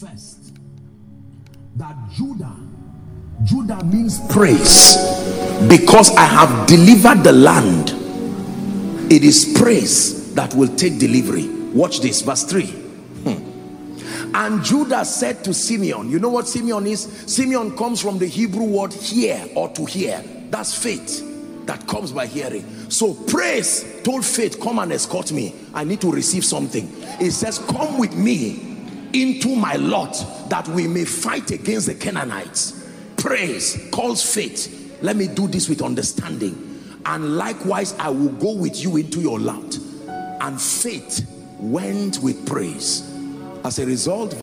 first that Judah, Judah means praise because I have delivered the land. It is praise that will take delivery. Watch this, verse 3. Hmm. And Judah said to Simeon, You know what Simeon is? Simeon comes from the Hebrew word hear or to hear. That's faith that comes by hearing. So praise told faith, Come and escort me. I need to receive something. It says, Come with me into my lot that we may fight against the Canaanites. Praise calls faith. Let me do this with understanding. And likewise, I will go with you into your lot. And faith went with praise. As a result,